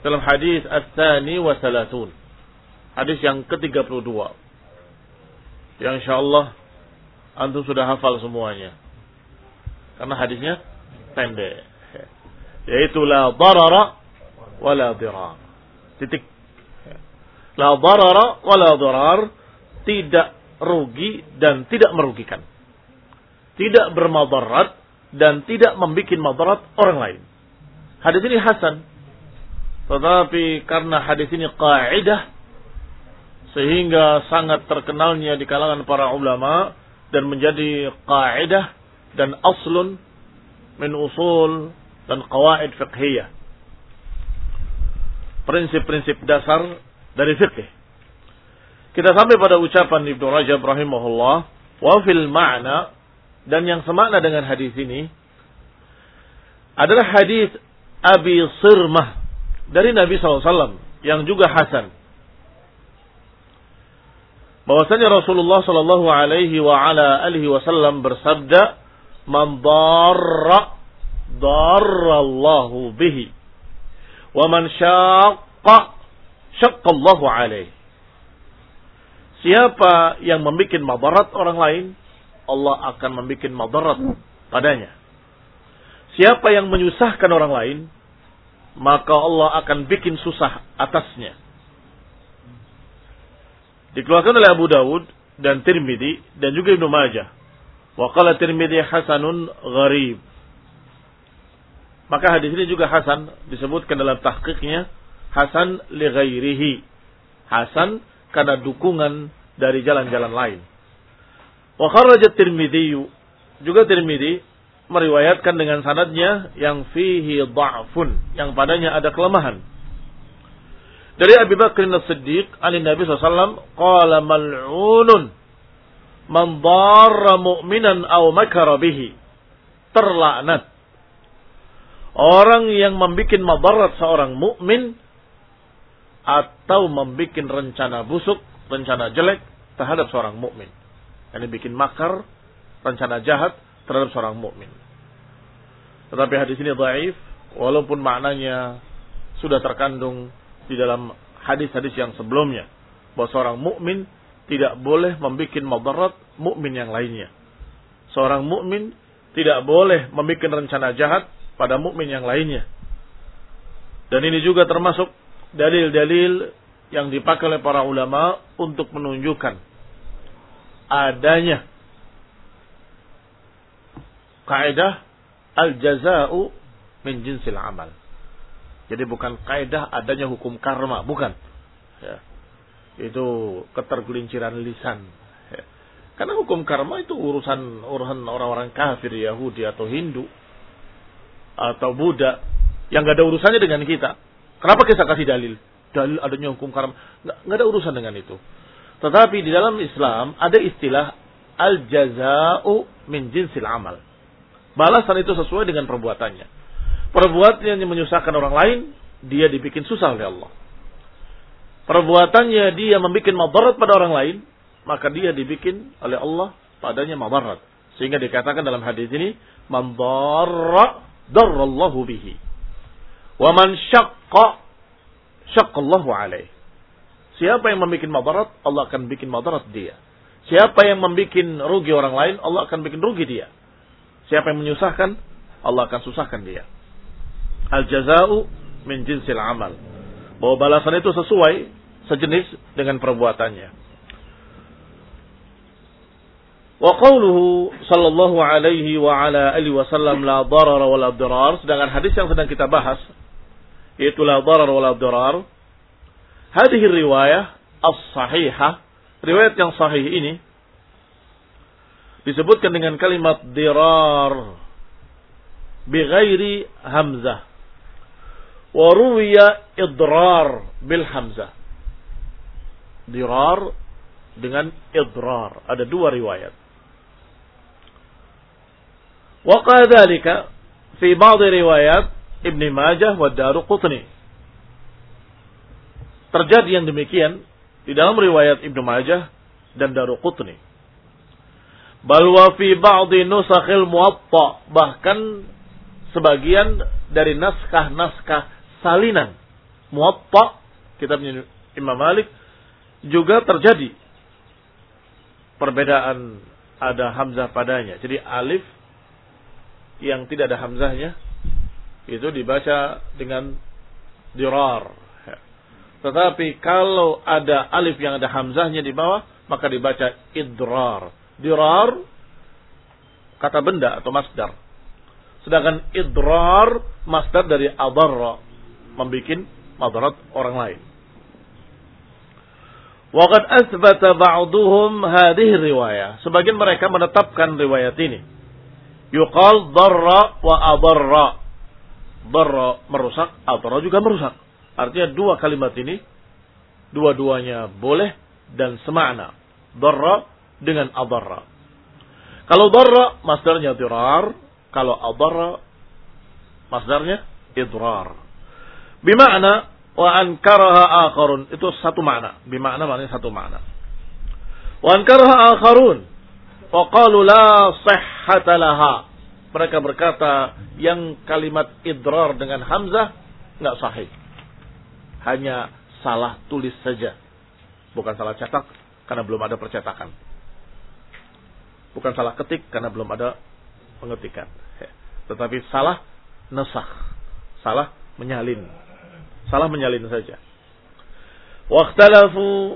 dalam hadis Ats-Tsani wa Salatun. Hadis yang ke-32. Yang insyaallah antum sudah hafal semuanya. Karena hadisnya pendek. Yaitu la darara wa la dirar. Titik. La darara wa la dirar. Tidak rugi dan tidak merugikan. Tidak bermadarat dan tidak membuat madarat orang lain. Hadis ini hasan tetapi karena hadis ini kaidah sehingga sangat terkenalnya di kalangan para ulama dan menjadi kaidah dan aslun min usul dan qawaid fiqhiyah. Prinsip-prinsip dasar dari fikih. Kita sampai pada ucapan Ibnu Rajab rahimahullah wa fil ma'na dan yang semakna dengan hadis ini adalah hadis Abi Sirmah dari Nabi SAW yang juga Hasan. Bahwasanya Rasulullah Shallallahu Alaihi wa ala alihi Wasallam bersabda, "Man darra darrallahu bihi, wa man syaqqa syaqqallahu alaihi." Siapa yang membuat madarat orang lain, Allah akan membuat madarat padanya. Siapa yang menyusahkan orang lain, maka Allah akan bikin susah atasnya. Dikeluarkan oleh Abu Dawud dan Tirmidzi dan juga Ibnu Majah. Wa qala Tirmidzi hasanun gharib. Maka hadis ini juga hasan disebutkan dalam tahqiqnya hasan li ghairihi. Hasan karena dukungan dari jalan-jalan lain. Wa kharaja Tirmidzi juga Tirmidzi meriwayatkan dengan sanadnya yang fihi dha'fun, yang padanya ada kelemahan. Dari Abi Bakr As-Siddiq, Ali Nabi SAW, qala mal'unun man dharra mu'minan aw makara bihi. Terlaknat. Orang yang membuat madarat seorang mukmin atau membuat rencana busuk, rencana jelek terhadap seorang mukmin. Ini bikin makar, rencana jahat terhadap seorang mukmin. Tetapi hadis ini dhaif walaupun maknanya sudah terkandung di dalam hadis-hadis yang sebelumnya bahwa seorang mukmin tidak boleh membuat madarat mukmin yang lainnya. Seorang mukmin tidak boleh membuat rencana jahat pada mukmin yang lainnya. Dan ini juga termasuk dalil-dalil yang dipakai oleh para ulama untuk menunjukkan adanya kaidah al-jaza'u min jinsil amal. Jadi bukan kaidah adanya hukum karma, bukan. Ya. Itu ketergelinciran lisan. Ya. Karena hukum karma itu urusan urusan orang-orang kafir Yahudi atau Hindu atau Buddha yang gak ada urusannya dengan kita. Kenapa kita kasih dalil? Dalil adanya hukum karma. Gak, gak ada urusan dengan itu. Tetapi di dalam Islam ada istilah al-jaza'u min jinsil amal. Balasan itu sesuai dengan perbuatannya. Perbuatan yang menyusahkan orang lain, dia dibikin susah oleh Allah. Perbuatannya dia membuat madarat pada orang lain, maka dia dibikin oleh Allah padanya madarat. Sehingga dikatakan dalam hadis ini, man darra bihi. Wa man syaqqa syaqqallahu alaih. Siapa yang membuat madarat, Allah akan bikin madarat dia. Siapa yang membuat rugi orang lain, Allah akan bikin rugi dia. Siapa yang menyusahkan, Allah akan susahkan dia. Al-jaza'u min jinsil amal. Bahwa balasan itu sesuai, sejenis dengan perbuatannya. Wa qawluhu sallallahu alaihi wa ala alihi wasallam la darara wa la dirar. Sedangkan hadis yang sedang kita bahas, yaitu la darar wa la dirar. Hadih riwayah as-sahihah. Riwayat yang sahih ini disebutkan dengan kalimat dirar bighairi hamzah. Wa ruwiya idrar bil hamzah. Dirar dengan idrar. Ada dua riwayat. Wa qadhalika fi ba'd riwayat Ibn Majah wa Daruqutni terjadi yang demikian di dalam riwayat Ibnu Majah dan Daruqutni Bal wa fi ba'dhi nusakhil muwatta bahkan sebagian dari naskah-naskah salinan muwatta kitabnya Imam Malik juga terjadi perbedaan ada hamzah padanya. Jadi alif yang tidak ada hamzahnya itu dibaca dengan dirar. Tetapi kalau ada alif yang ada hamzahnya di bawah maka dibaca idrar. Dirar kata benda atau masdar. Sedangkan idrar masdar dari adarra membikin madarat orang lain. Waqad asbata ba'duhum hadhihi riwayah. Sebagian mereka menetapkan riwayat ini. Yuqal darra wa adarra. Darra merusak, adarra juga merusak. Artinya dua kalimat ini dua-duanya boleh dan semakna. Darra dengan adarra. Kalau darra masdarnya dirar, kalau adarra masdarnya idrar. Bima'na wa ankaraha akharun itu satu makna. Bima'na maknanya satu makna. Wa ankaraha akharun wa qalu la sihhata laha. Mereka berkata yang kalimat idrar dengan hamzah enggak sahih. Hanya salah tulis saja. Bukan salah cetak karena belum ada percetakan. Bukan salah ketik karena belum ada pengetikan. Tetapi salah nesah. Salah menyalin. Salah menyalin saja. Waktalafu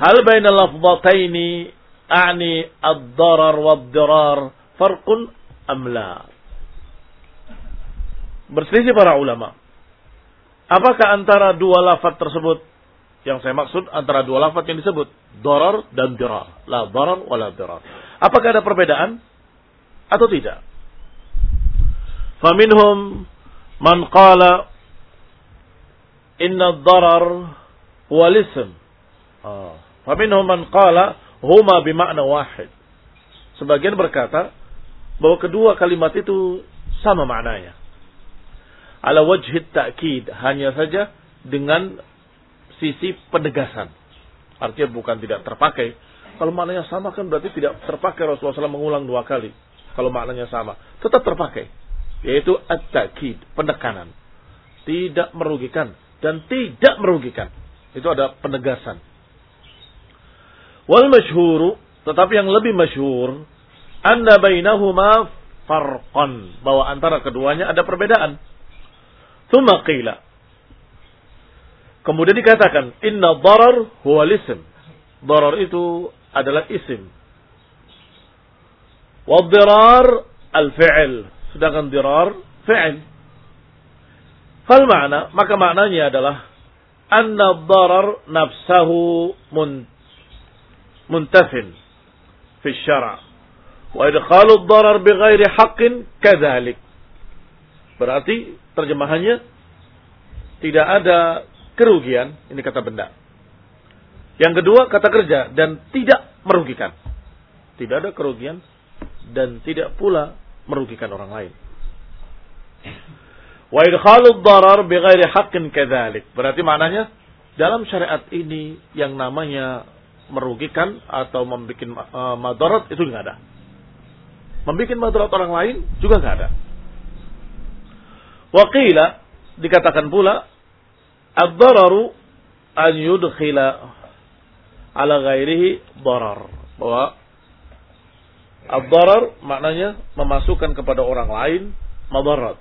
hal baina lafzataini a'ni ad-darar wad-dirar farqun am la. Berselisih para ulama. Apakah antara dua lafaz tersebut yang saya maksud antara dua lafaz yang disebut darar dan dirar. La darar wa la dirar. Apakah ada perbedaan atau tidak? Faminhum man qala inna darar wal ism. Ah. Faminhum man qala huma bimakna wahid. Sebagian berkata bahwa kedua kalimat itu sama maknanya. Ala wajhid ta'kid hanya saja dengan sisi penegasan. Artinya bukan tidak terpakai. Kalau maknanya sama kan berarti tidak terpakai Rasulullah SAW mengulang dua kali. Kalau maknanya sama. Tetap terpakai. Yaitu at-ta'kid, penekanan. Tidak merugikan. Dan tidak merugikan. Itu ada penegasan. Wal masyhuru, tetapi yang lebih masyhur, anna bainahuma farqan bahwa antara keduanya ada perbedaan. Tsumma. Kemudian dikatakan inna darar huwa ism. Darar itu adalah isim. Wa dirar al-fi'l. Sedangkan dirar fi'il. Fal makna, maka maknanya adalah anna darar nafsahu muntafin fi syara' wa idkhalu darar bighairi haqqin kadzalik. Berarti terjemahannya tidak ada kerugian, ini kata benda. Yang kedua kata kerja dan tidak merugikan. Tidak ada kerugian dan tidak pula merugikan orang lain. Wa idkhalu darar bighairi haqqin kadzalik. Berarti maknanya dalam syariat ini yang namanya merugikan atau membuat uh, madarat itu enggak ada. Membuat madarat orang lain juga enggak ada. Waqila dikatakan pula ad-dararu an yudkhila ala ghairihi darar. Bahwa ad-darar maknanya memasukkan kepada orang lain madarat.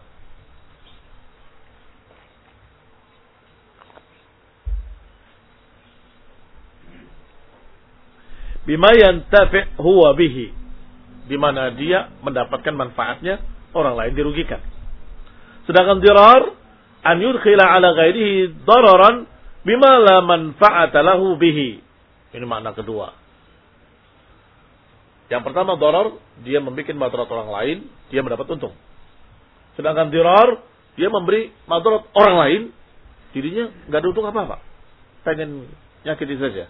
bima yantafi huwa bihi di mana dia mendapatkan manfaatnya orang lain dirugikan sedangkan dirar an yudkhila ala ghairihi dararan bima la manfa'ata lahu bihi. Ini makna kedua. Yang pertama darar dia membuat madarat orang lain dia mendapat untung. Sedangkan dirar dia memberi madarat orang lain dirinya nggak ada untung apa-apa. Pengen nyakiti saja.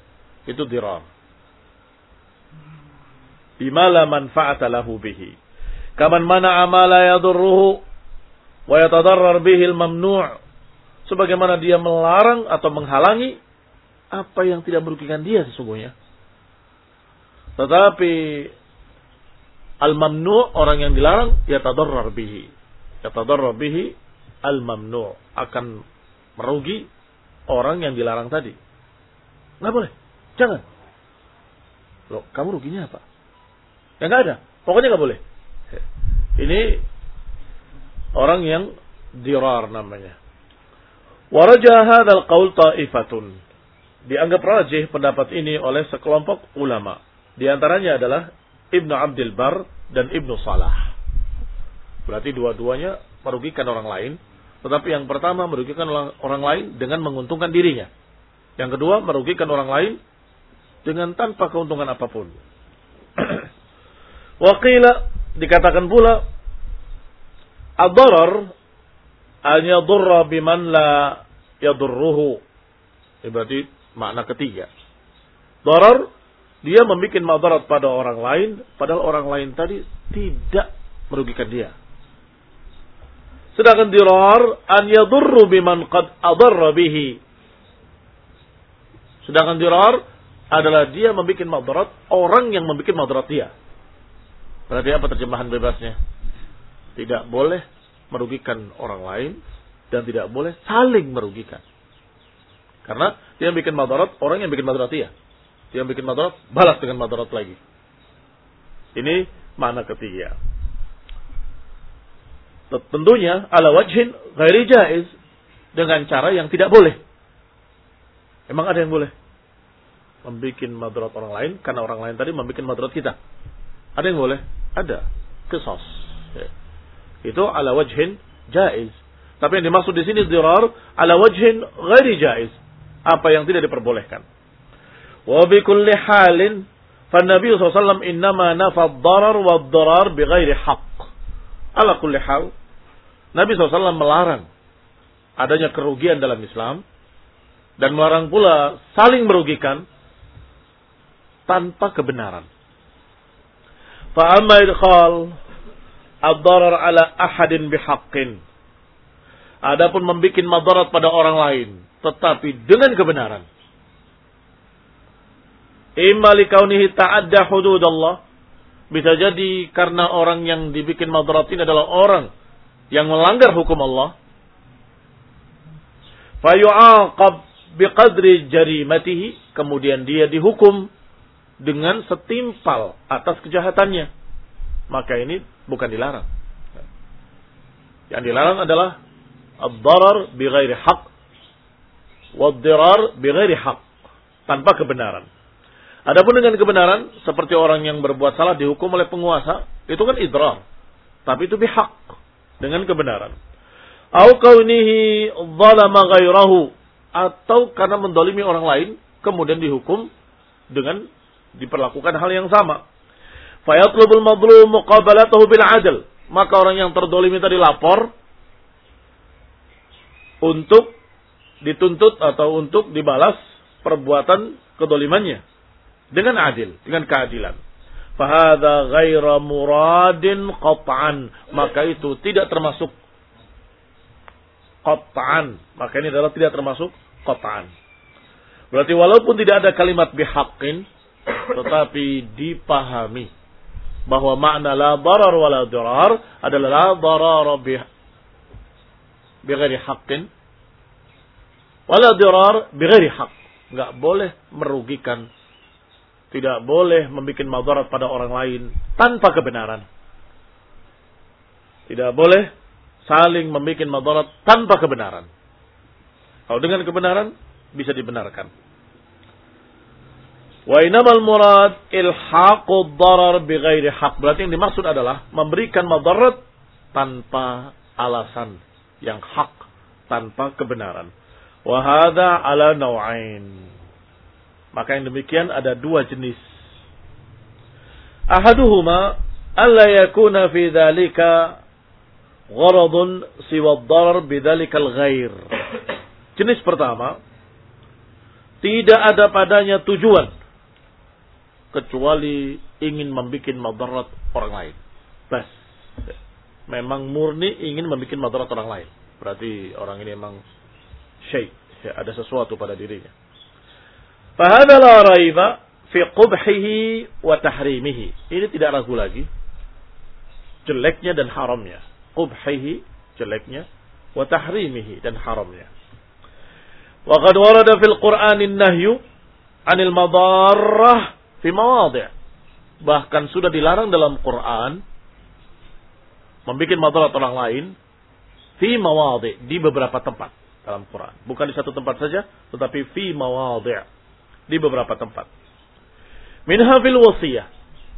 Itu dirar. Bima la manfa'ata lahu bihi. Kaman mana amala yadurruhu wa yatadarrar bihi al-mamnu' sebagaimana dia melarang atau menghalangi apa yang tidak merugikan dia sesungguhnya. Tetapi al-mamnu' orang yang dilarang yatadarrar bihi. Yatadarrar bihi al-mamnu' akan merugi orang yang dilarang tadi. Nggak boleh. Jangan. Loh, kamu ruginya apa? Ya nggak ada. Pokoknya nggak boleh. Ini orang yang dirar namanya. Waraja hadzal qaul ta'ifatun. Dianggap rajih pendapat ini oleh sekelompok ulama. Di antaranya adalah Ibnu Abdul Bar dan Ibnu Salah. Berarti dua-duanya merugikan orang lain. Tetapi yang pertama merugikan orang lain dengan menguntungkan dirinya. Yang kedua merugikan orang lain dengan tanpa keuntungan apa pun. Waqila dikatakan pula ad-darar an yadurra biman la yadurruhu. Ini berarti makna ketiga. Darar dia membuat madarat pada orang lain padahal orang lain tadi tidak merugikan dia. Sedangkan dirar an yadurru biman qad adarra bihi. Sedangkan dirar adalah dia membuat madarat orang yang membuat madarat dia. Berarti apa terjemahan bebasnya? Tidak boleh merugikan orang lain dan tidak boleh saling merugikan. Karena dia yang bikin madarat, orang yang bikin madarat dia. Dia yang bikin madarat, balas dengan madarat lagi. Ini makna ketiga. Tentunya ala wajhin ghairi jaiz dengan cara yang tidak boleh. Emang ada yang boleh? Membikin madarat orang lain karena orang lain tadi membikin madarat kita. Ada yang boleh? Ada. Kisos. Ya. Itu ala wajhin jaiz. Tapi yang dimaksud di sini dirar ala wajhin ghairi jaiz. Apa yang tidak diperbolehkan. Wa bi kulli halin fan Nabi SAW innama nafa ad-darar wa ad-darar bi ghairi haqq. Ala kulli hal. Nabi SAW melarang adanya kerugian dalam Islam dan melarang pula saling merugikan tanpa kebenaran. Fa'amma idkhal ad-darar ala ahadin bihaqqin. Adapun membuat madarat pada orang lain, tetapi dengan kebenaran. Imma likaunihi ta'adda hududallah. Bisa jadi karena orang yang dibikin madaratin adalah orang yang melanggar hukum Allah. Fayu'aqab biqadri jarimatihi. Kemudian dia dihukum dengan setimpal atas kejahatannya maka ini bukan dilarang. Yang dilarang adalah ad-darar bi ghairi haq wad-dirar bi ghairi haq tanpa kebenaran. Adapun dengan kebenaran seperti orang yang berbuat salah dihukum oleh penguasa, itu kan idrar. Tapi itu bihaq dengan kebenaran. Au kaunihi zalama ghairahu atau karena mendolimi orang lain kemudian dihukum dengan diperlakukan hal yang sama. Fayatlubul madlum muqabalatahu bil adl. Maka orang yang terdolimi tadi lapor untuk dituntut atau untuk dibalas perbuatan kedolimannya dengan adil, dengan keadilan. Fahada ghaira muradin qat'an. Maka itu tidak termasuk qat'an. Maka ini adalah tidak termasuk qat'an. Berarti walaupun tidak ada kalimat bihaqin, tetapi dipahami bahwa makna la darar wala dirar adalah la darar bi bighairi haqqin wala dirar bighairi haqq. Enggak boleh merugikan tidak boleh membuat madarat pada orang lain tanpa kebenaran. Tidak boleh saling membuat madarat tanpa kebenaran. Kalau dengan kebenaran bisa dibenarkan. Wa inamal murad ilhaqud darar bighairi haq. Berarti yang dimaksud adalah memberikan madarat tanpa alasan yang hak, tanpa kebenaran. Wa hadha ala naw'ain. Maka yang demikian ada dua jenis. Ahaduhuma alla yakuna fi dhalika gharadun siwa darar bidhalika al-ghair. Jenis pertama, tidak ada padanya tujuan kecuali ingin membuat madarat orang lain. Bas. Memang murni ingin membuat madarat orang lain. Berarti orang ini memang syait. Ya, ada sesuatu pada dirinya. Fahada la raiba fi qubhihi wa tahrimihi. Ini tidak ragu lagi. Jeleknya dan haramnya. Qubhihi, jeleknya. Wa tahrimihi, dan haramnya. Wa qad warada fil Qur'anin nahyu anil madarrah fi mawadhi'. Bahkan sudah dilarang dalam Quran membuat madarat orang lain fi mawadhi' di beberapa tempat dalam Quran. Bukan di satu tempat saja, tetapi fi mawadhi' di beberapa tempat. Minha fil wasiyah.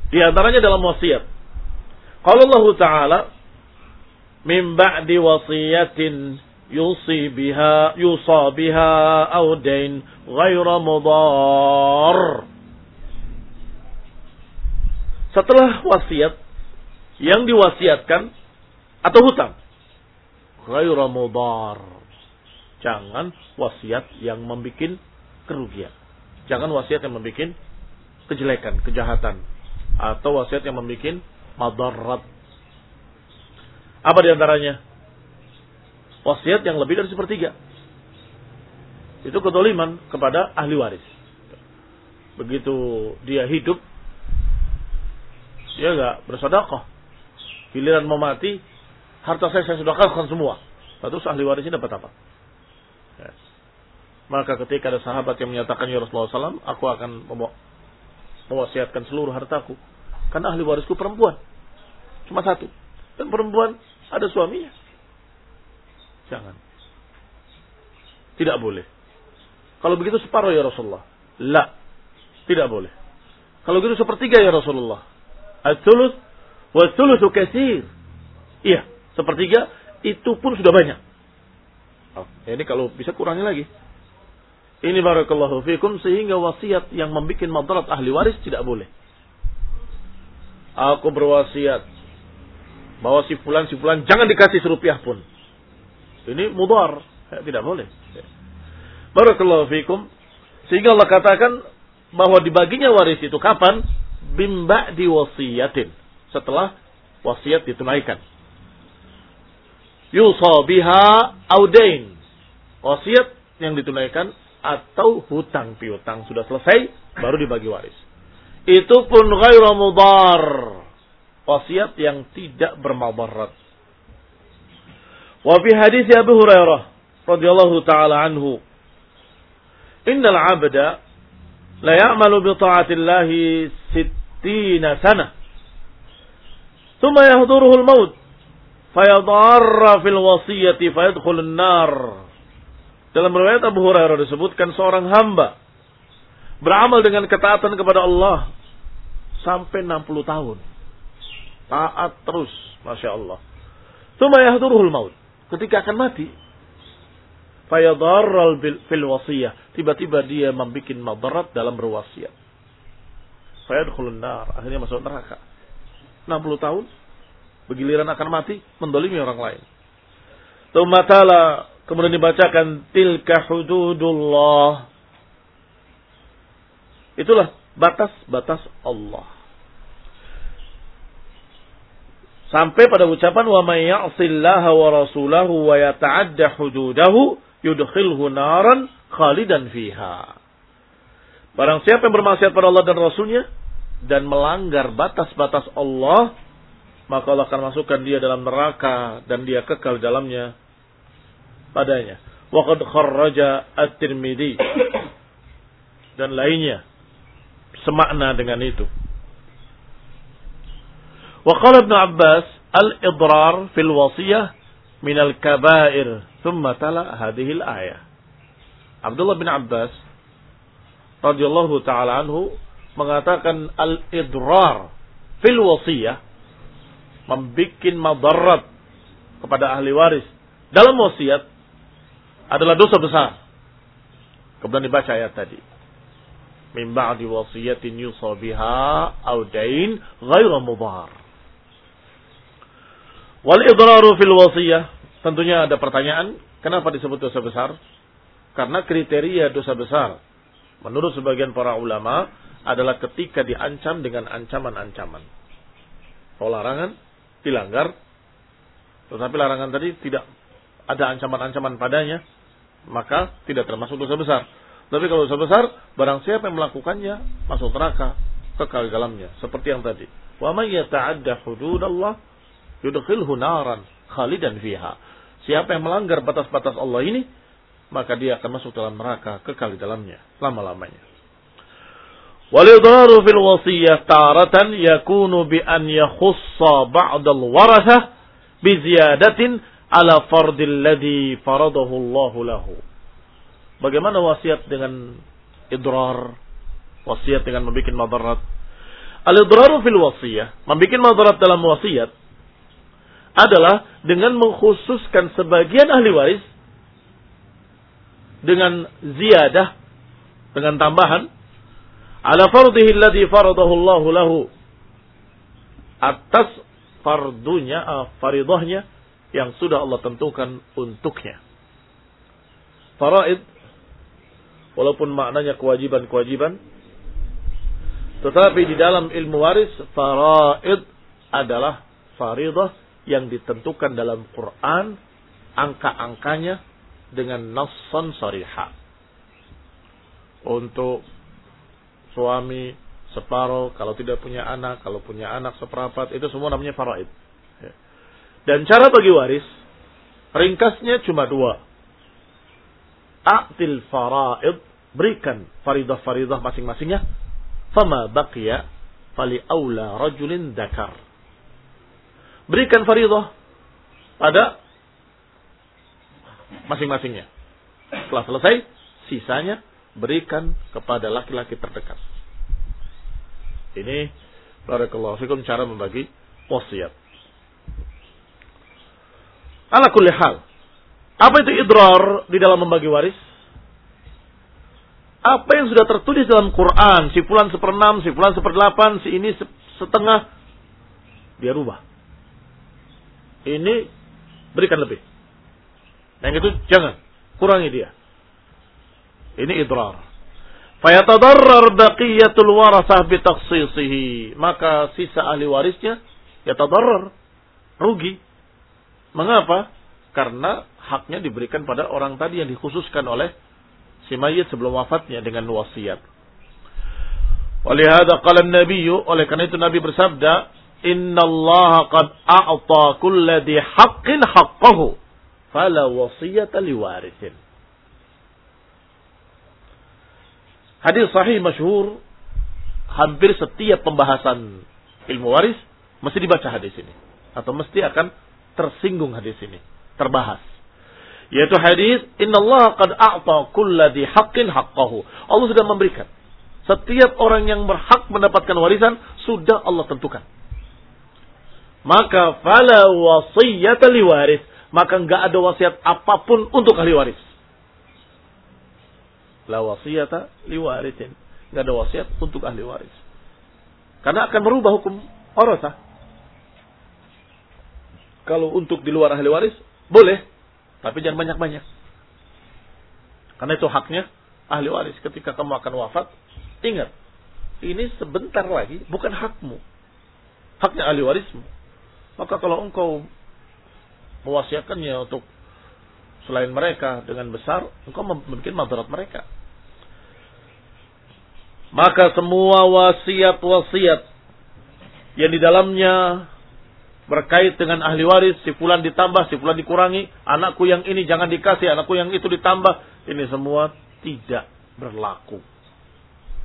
Di antaranya dalam wasiat. Kalau Allah Ta'ala min ba'di wasiyatin yusi biha yusa biha aw dain ghaira mudar setelah wasiat yang diwasiatkan atau hutang. Ghairu mudar. Jangan wasiat yang membuat kerugian. Jangan wasiat yang membuat kejelekan, kejahatan. Atau wasiat yang membuat madarat. Apa di antaranya? Wasiat yang lebih dari sepertiga. Itu kedoliman kepada ahli waris. Begitu dia hidup, dia nggak bersodakoh. Giliran mau mati, harta saya saya sedekahkan semua. Lalu ahli warisnya dapat apa? Ya. Maka ketika ada sahabat yang menyatakan ya Rasulullah SAW, aku akan mewasiatkan seluruh hartaku. Karena ahli warisku perempuan. Cuma satu. Dan perempuan ada suaminya. Jangan. Tidak boleh. Kalau begitu separuh ya Rasulullah. La. Tidak boleh. Kalau begitu sepertiga ya Rasulullah. Al-thuluth wa thuluthu katsir. Iya, sepertiga itu pun sudah banyak. Oh, ini kalau bisa kurangi lagi. Ini barakallahu fikum sehingga wasiat yang membuat madarat ahli waris tidak boleh. Aku berwasiat bahwa si fulan si fulan jangan dikasih serupiah pun. Ini mudar, ya, tidak boleh. Barakallahu fikum sehingga Allah katakan bahwa dibaginya waris itu kapan? Bimba di wasiyatin. Setelah wasiat ditunaikan. Yusa biha audain. Wasiat yang ditunaikan atau hutang piutang sudah selesai baru dibagi waris. Itu pun ghairu mudar. Wasiat yang tidak bermabarat. Wa fi hadis Abu Hurairah radhiyallahu taala anhu, "Innal 'abda la ya'malu bi ta'atillahi sittina sana Thumma yahduruhul maut. Fayadarra fil wasiyati fayadkhulun nar. Dalam riwayat Abu Hurairah disebutkan seorang hamba beramal dengan ketaatan kepada Allah sampai 60 tahun. Taat terus, Masya Allah. Thumma yahduruhul maut. Ketika akan mati, fayadarral fil wasiyah. Tiba-tiba dia membuat madarat dalam berwasiat. Fayadkhulun nar. Akhirnya masuk neraka. 60 tahun. Begiliran akan mati. Mendolimi orang lain. Tumatala. Kemudian dibacakan. Tilka hududullah. Itulah batas-batas Allah. Sampai pada ucapan wa may ya'sillaha wa rasulahu wa yata'adda hududahu yudkhilhu naran khalidan fiha. Barang siapa yang bermaksiat pada Allah dan Rasulnya dan melanggar batas-batas Allah, maka Allah akan masukkan dia dalam neraka dan dia kekal dalamnya padanya. Waqad kharraja at-Tirmidzi dan lainnya semakna dengan itu. Wa qala Ibnu Abbas al-idrar fil wasiyah Min al kabair thumma tala hadhil ayah Abdullah bin Abbas radhiyallahu taala anhu mengatakan al idrar fil wasiyah membikin madarat kepada ahli waris dalam wasiat adalah dosa besar. Kemudian dibaca ayat tadi. Min ba'di wasiyatin yusa biha au dain ghairu mudhar. Wal idraru fil wasiyah Tentunya ada pertanyaan, kenapa disebut dosa besar? Karena kriteria dosa besar menurut sebagian para ulama adalah ketika diancam dengan ancaman-ancaman. Kalau larangan dilanggar, tetapi larangan tadi tidak ada ancaman-ancaman padanya, maka tidak termasuk dosa besar. Tapi kalau dosa besar, barang siapa yang melakukannya masuk neraka, kekal dalamnya. Seperti yang tadi. Wa may yata'adda hududallah yudkhilhu naran khalidan fiha. Siapa yang melanggar batas-batas Allah ini, maka dia akan masuk dalam neraka kekal di dalamnya lama-lamanya. Walidaru fil wasiyah taratan yakunu bi an yakhussa ba'd al-warathah bi ziyadatin ala fardil ladhi faradahu Allah lahu. Bagaimana wasiat dengan idrar? Wasiat dengan membuat madarat. Al-idraru fil wasiyah, membuat madarat dalam wasiat adalah dengan mengkhususkan sebagian ahli waris dengan ziyadah dengan tambahan ala fardihi alladhi faradahu Allah lahu atas fardunya uh, faridahnya yang sudah Allah tentukan untuknya. Faraid walaupun maknanya kewajiban-kewajiban tetapi di dalam ilmu waris faraid adalah faridah yang ditentukan dalam Quran angka-angkanya dengan nassan sariha. Untuk suami separuh, kalau tidak punya anak, kalau punya anak seperapat, itu semua namanya faraid. Ya. Dan cara bagi waris, ringkasnya cuma dua. Aktil faraid, berikan faridah-faridah masing-masingnya. Fama baqiya, fali awla rajulin dakar berikan faridah pada masing-masingnya. Setelah selesai, sisanya berikan kepada laki-laki terdekat. Ini barakallahu fikum cara membagi wasiat. Ala kulli hal. Apa itu idrar di dalam membagi waris? Apa yang sudah tertulis dalam Quran, si fulan seperenam, si fulan seperdelapan, si ini setengah, dia rubah ini berikan lebih. Yang itu jangan, kurangi dia. Ini idrar. Fayatadarrar baqiyatul warasah bitaksisihi. Maka sisa ahli warisnya yatadarrar. Rugi. Mengapa? Karena haknya diberikan pada orang tadi yang dikhususkan oleh si mayit sebelum wafatnya dengan wasiat. Walihada qala Nabi, oleh karena itu Nabi bersabda, Inna Allah qad a'ta kulla di haqqin haqqahu. Fala wasiyata liwarithin. Hadis sahih masyhur hampir setiap pembahasan ilmu waris Mesti dibaca hadis ini. Atau mesti akan tersinggung hadis ini. Terbahas. Yaitu hadis, Inna Allah qad a'ta kulla di haqqin haqqahu. Allah sudah memberikan. Setiap orang yang berhak mendapatkan warisan, sudah Allah tentukan. Maka fala wasiyata liwaris. Maka enggak ada wasiat apa pun untuk ahli waris. La wasiyata liwarisin. Enggak ada wasiat untuk ahli waris. Karena akan merubah hukum orasah. Kalau untuk di luar ahli waris, boleh. Tapi jangan banyak-banyak. Karena itu haknya ahli waris. Ketika kamu akan wafat, ingat. Ini sebentar lagi bukan hakmu. Haknya ahli warismu. Maka kalau engkau mewasiatkannya untuk selain mereka dengan besar, engkau membuat madarat mereka. Maka semua wasiat-wasiat yang di dalamnya berkait dengan ahli waris, si fulan ditambah, si fulan dikurangi, anakku yang ini jangan dikasih, anakku yang itu ditambah, ini semua tidak berlaku.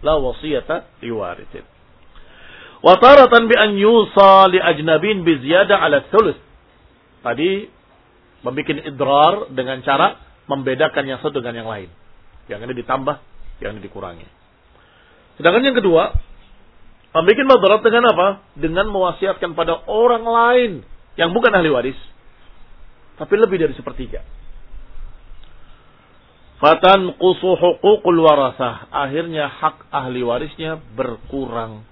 La wasiyata liwarithin. Wa taratan bi an yusa li ajnabin bi ziyada ala thuluth. Tadi membuat idrar dengan cara membedakan yang satu dengan yang lain. Yang ini ditambah, yang ini dikurangi. Sedangkan yang kedua, Membuat madarat dengan apa? Dengan mewasiatkan pada orang lain yang bukan ahli waris. Tapi lebih dari sepertiga. Fatan qusu huququl warasah. Akhirnya hak ahli warisnya berkurang.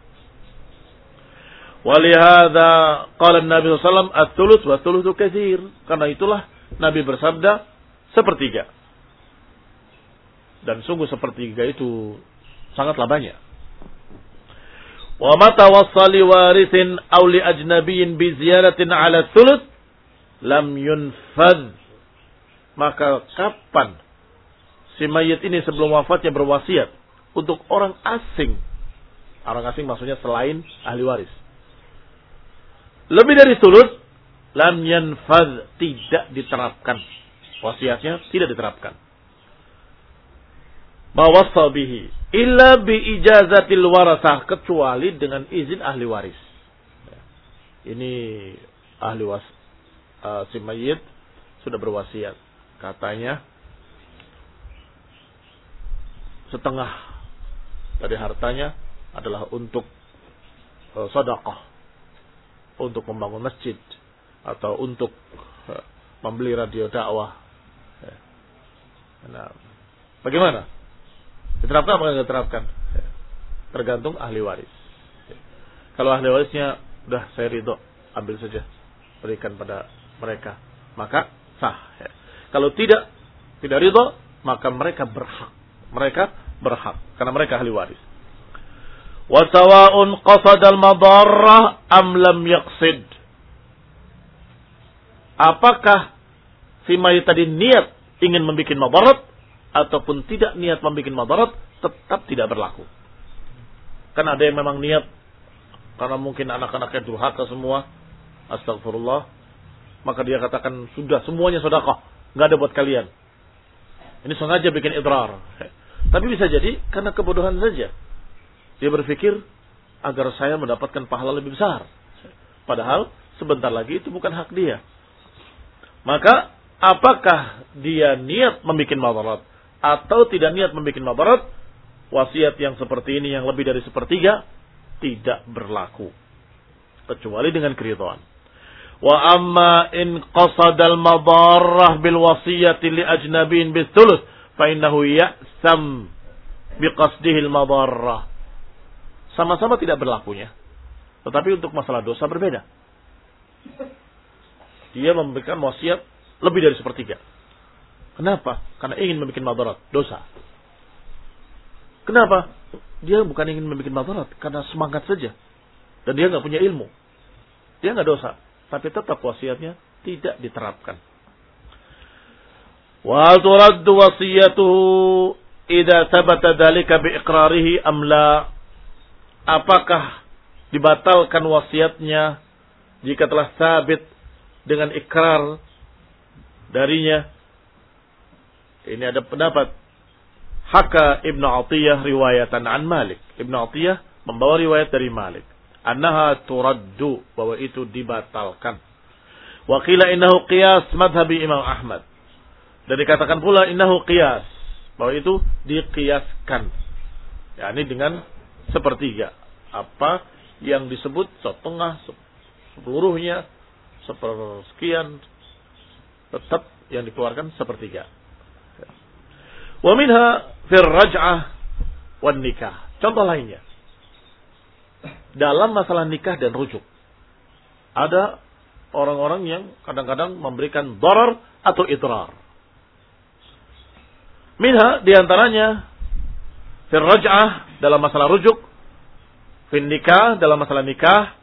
Walihada qala Nabi SAW at-thuluth wa thuluthu kathir. Karena itulah Nabi bersabda sepertiga. Dan sungguh sepertiga itu sangatlah banyak. Wa mata wasali warithin aw li ajnabiyyin bi ziyaratin ala thuluth lam yunfad. Maka kapan si mayit ini sebelum wafatnya berwasiat untuk orang asing. Orang asing maksudnya selain ahli waris. Lebih dari thuluth lam yanfad tidak diterapkan. Wasiatnya tidak diterapkan. Mawassa bihi illa bi ijazatil warasah kecuali dengan izin ahli waris. Ini ahli was uh, si mayit sudah berwasiat. Katanya setengah dari hartanya adalah untuk uh, sedekah, untuk membangun masjid atau untuk uh, membeli radio dakwah. Nah, bagaimana? Diterapkan apa tidak diterapkan? Tergantung ahli waris. Kalau ahli warisnya udah saya ridho, ambil saja, berikan pada mereka, maka sah. Kalau tidak, tidak ridho, maka mereka berhak. Mereka berhak karena mereka ahli waris. Wasawa'un qasadal madarrah am yaqsid. Apakah si mayit tadi niat ingin membuat madarat ataupun tidak niat membuat madarat tetap tidak berlaku. Karena ada yang memang niat karena mungkin anak-anaknya durhaka semua. Astagfirullah. Maka dia katakan sudah semuanya sedekah, nggak ada buat kalian. Ini sengaja bikin idrar. Tapi bisa jadi karena kebodohan saja. Dia berpikir agar saya mendapatkan pahala lebih besar. Padahal sebentar lagi itu bukan hak dia. Maka apakah dia niat membuat madarat atau tidak niat membuat mabarat, wasiat yang seperti ini yang lebih dari sepertiga tidak berlaku. Kecuali dengan keridhaan. Wa amma in qasadal madarrah bil wasiyati li ajnabin bis thuluth fa innahu ya'sam biqasdihi al madarrah. Sama-sama tidak berlakunya. Tetapi untuk masalah dosa berbeda. Dia memberikan wasiat lebih dari sepertiga. Kenapa? Karena ingin membuat madarat, dosa. Kenapa? Dia bukan ingin membuat madarat, karena semangat saja. Dan dia nggak punya ilmu. Dia nggak dosa, tapi tetap wasiatnya tidak diterapkan. Wa turaddu wasiyatuhu idza thabata dzalika bi iqrarihi am la? Apakah dibatalkan wasiatnya jika telah sabit dengan ikrar darinya ini ada pendapat Haka Ibnu Atiyah riwayatan an Malik. Ibnu Atiyah membawa riwayat dari Malik. annaha turaddu bahwa itu dibatalkan. Wa qila innahu qiyas madhabi Imam Ahmad. Dan dikatakan pula innahu qiyas bahwa itu dikiaskan. Ya, ini dengan sepertiga. Apa yang disebut setengah seluruhnya sepersekian tetap yang dikeluarkan sepertiga. Wa minha fir wan nikah. Contoh lainnya. Dalam masalah nikah dan rujuk. Ada orang-orang yang kadang-kadang memberikan darar atau idrar. Minha di antaranya fir raj'ah dalam masalah rujuk, fin nikah dalam masalah nikah.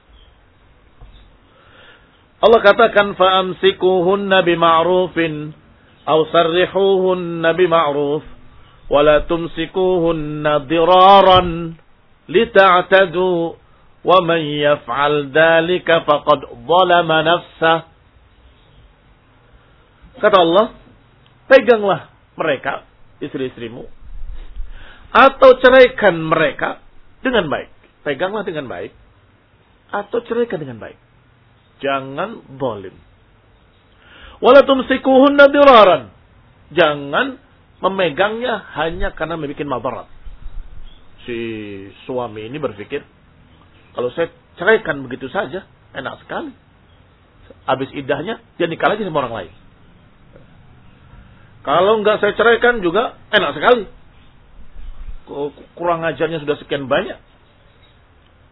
Allah katakan fa'amsikuhunna bima'rufin aw sarrihuhunna bima'ruf wa la tumsikuhunna diraran lita'tadu wa man yaf'al dhalika faqad zalama nafsah Kata Allah, peganglah mereka istri-istrimu atau ceraikan mereka dengan baik. Peganglah dengan baik atau ceraikan dengan baik. Jangan zalim. Wala tumsikuhunna diraran. Jangan memegangnya hanya karena membuat madarat. Si suami ini berpikir, kalau saya ceraikan begitu saja, enak sekali. Habis idahnya, dia nikah lagi sama orang lain. Kalau enggak saya ceraikan juga enak sekali. Kurang ajarnya sudah sekian banyak.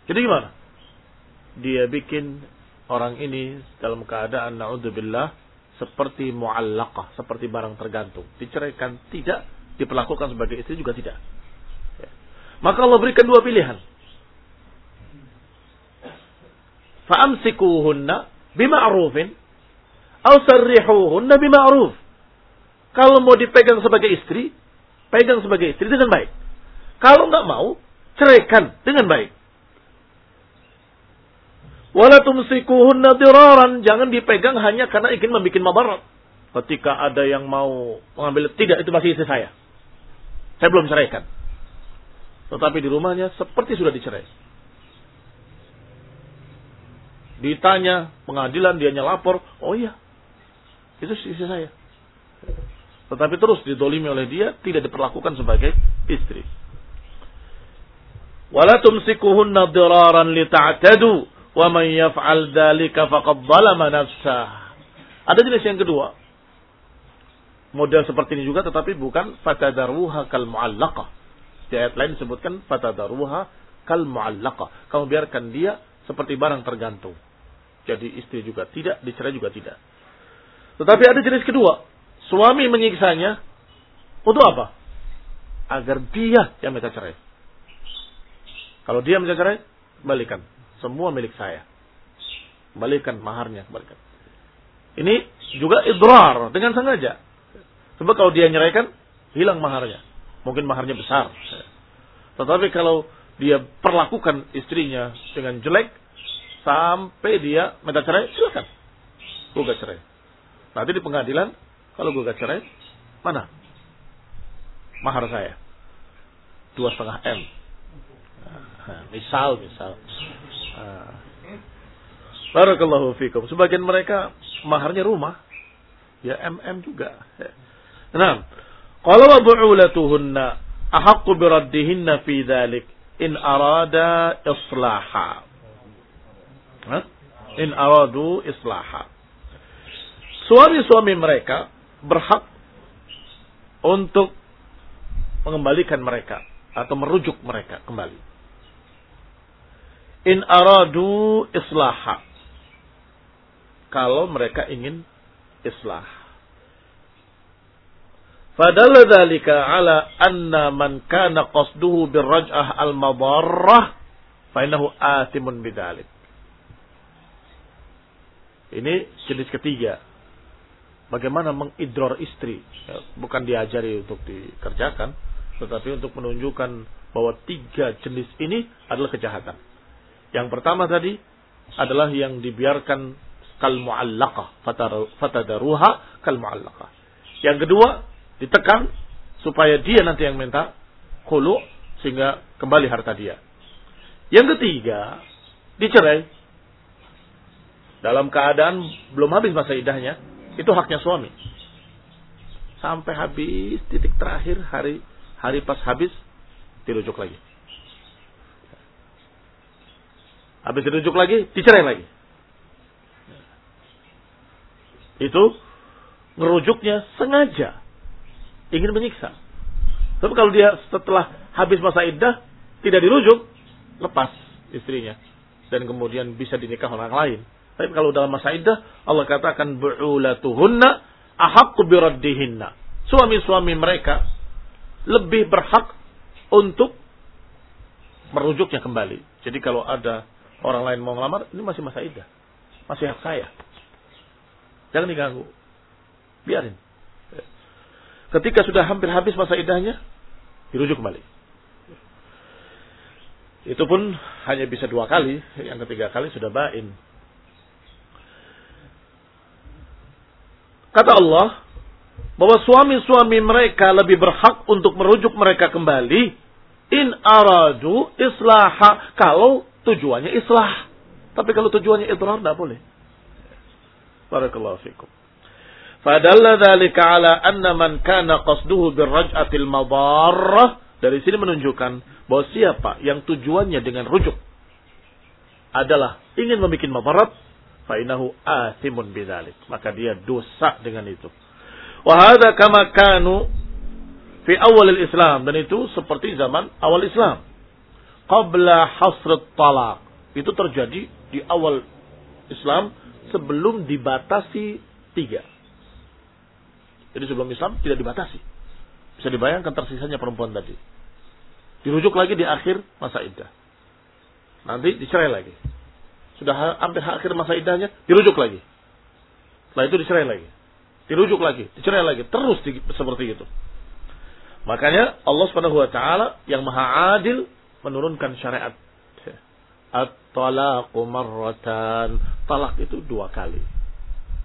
Jadi gimana? Dia bikin orang ini dalam keadaan naudzubillah seperti muallaqah, seperti barang tergantung. Diceraikan tidak, diperlakukan sebagai istri juga tidak. Ya. Maka Allah berikan dua pilihan. Fa'amsikuhunna bima'rufin aw sarrihuhunna bima'ruf. Kalau mau dipegang sebagai istri, pegang sebagai istri dengan baik. Kalau nggak mau, ceraikan dengan baik. Wala tumsikuhunna diraran. Jangan dipegang hanya karena ingin membuat madarat. Ketika ada yang mau mengambil, tidak, itu masih istri saya. Saya belum ceraikan. Tetapi di rumahnya seperti sudah dicerai. Ditanya pengadilan, dia lapor. Oh iya, itu istri saya. Tetapi terus didolimi oleh dia, tidak diperlakukan sebagai istri. Wala tumsikuhunna diraran lita'tadu wa man yaf'al dzalika faqad zalama nafsah. Ada jenis yang kedua. Model seperti ini juga tetapi bukan fatadaruha kal mu'allaqah. Di ayat lain disebutkan fatadaruha kal mu'allaqah. Kamu biarkan dia seperti barang tergantung. Jadi istri juga tidak, dicerai juga tidak. Tetapi ada jenis kedua. Suami menyiksanya untuk apa? Agar dia yang minta cerai. Kalau dia minta cerai, balikan. Semua milik saya. Balikan maharnya, balikan. Ini juga idrar dengan sengaja. Sebab kalau dia nyeraikan, hilang maharnya. Mungkin maharnya besar. Tetapi kalau dia perlakukan istrinya dengan jelek, sampai dia minta cerai, silakan. Gugat cerai. Nanti di pengadilan kalau gue gak cerai, mana? Mahar saya. Dua setengah M. Misal, misal. Nah. Barakallahu fikum. Sebagian mereka maharnya rumah. Ya MM juga. Nah, kalau bu'ulatuhunna ahaqqu biraddihinna fi dhalik in arada islaha. In aradu islaha. Suami-suami mereka berhak untuk mengembalikan mereka atau merujuk mereka kembali. In aradu islaha. Kalau mereka ingin islah. Fadalla dhalika ala anna man kana qasduhu birraj'ah al-madarrah fa innahu athimun bidalik. Ini jenis ketiga bagaimana mengidror istri. Ya, bukan diajari untuk dikerjakan, tetapi untuk menunjukkan bahwa tiga jenis ini adalah kejahatan. Yang pertama tadi adalah yang dibiarkan kal mu'allaqah, fatadaruha kal mu'allaqah. Yang kedua, ditekan supaya dia nanti yang minta khulu sehingga kembali harta dia. Yang ketiga, dicerai dalam keadaan belum habis masa idahnya, itu haknya suami. Sampai habis titik terakhir hari hari pas habis dirujuk lagi. Habis dirujuk lagi, dicerai lagi. Itu ngerujuknya sengaja ingin menyiksa. Tapi kalau dia setelah habis masa iddah tidak dirujuk, lepas istrinya dan kemudian bisa dinikah orang lain. Tapi kalau dalam masa iddah, Allah katakan bu'ulatuhunna ahaqqu biraddihinna. Suami-suami mereka lebih berhak untuk merujuknya kembali. Jadi kalau ada orang lain mau ngelamar, ini masih masa iddah. Masih hak saya. Jangan diganggu. Biarin. Ketika sudah hampir habis masa iddahnya, dirujuk kembali. Itu pun hanya bisa dua kali, yang ketiga kali sudah bain. Kata Allah bahwa suami-suami mereka lebih berhak untuk merujuk mereka kembali in aradu islaha kalau tujuannya islah. Tapi kalau tujuannya idrar tidak boleh. Barakallahu fikum. Fadalla dzalika ala anna man kana qasduhu birraj'atil madarrah dari sini menunjukkan bahwa siapa yang tujuannya dengan rujuk adalah ingin membuat madarat fainahu athimun bidzalik maka dia dosa dengan itu wa hadza kama kanu fi awal Islam dan itu seperti zaman awal Islam qabla hasrat talak itu terjadi di awal Islam sebelum dibatasi tiga jadi sebelum Islam tidak dibatasi bisa dibayangkan tersisanya perempuan tadi dirujuk lagi di akhir masa iddah nanti dicerai lagi sudah hampir akhir masa idahnya, dirujuk lagi. Setelah itu dicerai lagi. Dirujuk lagi, dicerai lagi. Terus di, seperti itu. Makanya Allah taala yang Maha Adil menurunkan syariat At-talaqu marratan. Talak itu dua kali.